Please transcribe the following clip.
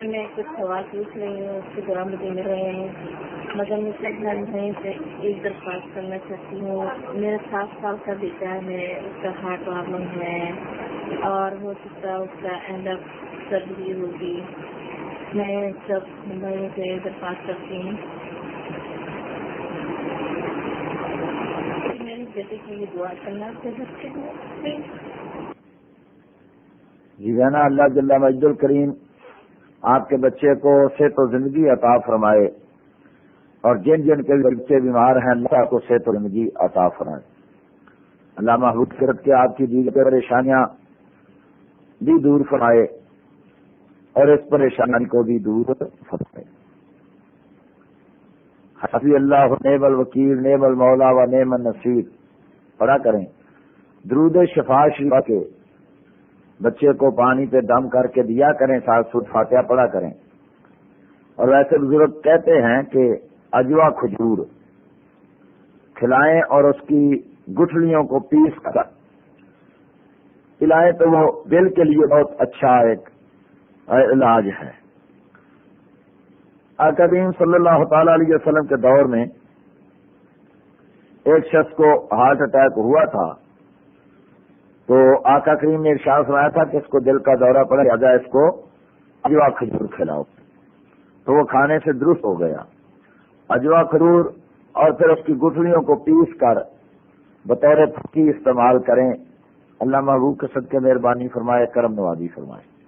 میں کچھ سوال پوچھ رہی ہوں، اس کے دوران مجھے مل رہے ہیں۔ مگر میں سے ایک درخواست کرنا چاہتی ہوں۔ میرا سات سال کا بیٹا ہے اس کا ہارٹ پرابلم ہے اور ہو سکتا ہے اس کا اینڈ اپ سرجری ہوگی۔ میں سب بھائیوں سے درخواست کرتی ہوں۔ میری بیٹے کے لیے دعا کرنا چاہتے ہیں جی بہنا اللہ جل مجد الکریم آپ کے بچے کو صحت و زندگی عطا فرمائے اور جن جن کے بچے بیمار ہیں، اللہ کو صحت و زندگی عطا فرمائے۔ اللہ محبوب کرت کے آپ کی دیگر پریشانیاں بھی دور فرمائے اور اس پریشانی کو بھی دور فرمائے۔ حفیظ اللہ نیب الوکیل نیب المولا و نیم النصیر۔ پڑھا کریں۔ درود شفا شفا کے بچے کو پانی پہ دم کر کے دیا کریں، ساتھ سود فاتحہ پڑا کریں۔ اور ویسے بزرگ کہتے ہیں کہ اجوا کھجور، کھلائیں اور اس کی گٹھلیوں کو پیس کر۔ پلائیں تو وہ دل کے لیے بہت اچھا ایک علاج ہے۔ اکدیم صلی اللہ تعالی علیہ وسلم کے دور میں ایک شخص کو ہارٹ اٹیک ہوا تھا۔ تو آقا کریم نے ارشاد سنایا تھا کہ اس کو دل کا دورہ پڑا لہٰذا اس کو اجوا کھجور کھلاؤ۔ تو وہ کھانے سے درست ہو گیا۔ اجوا کھجور اور پھر اس کی گٹھلیوں کو پیس کر بطور پھکی استعمال کریں۔ اللہ محبوب کے صدقے مہربانی فرمائے، کرم نوازی فرمائے۔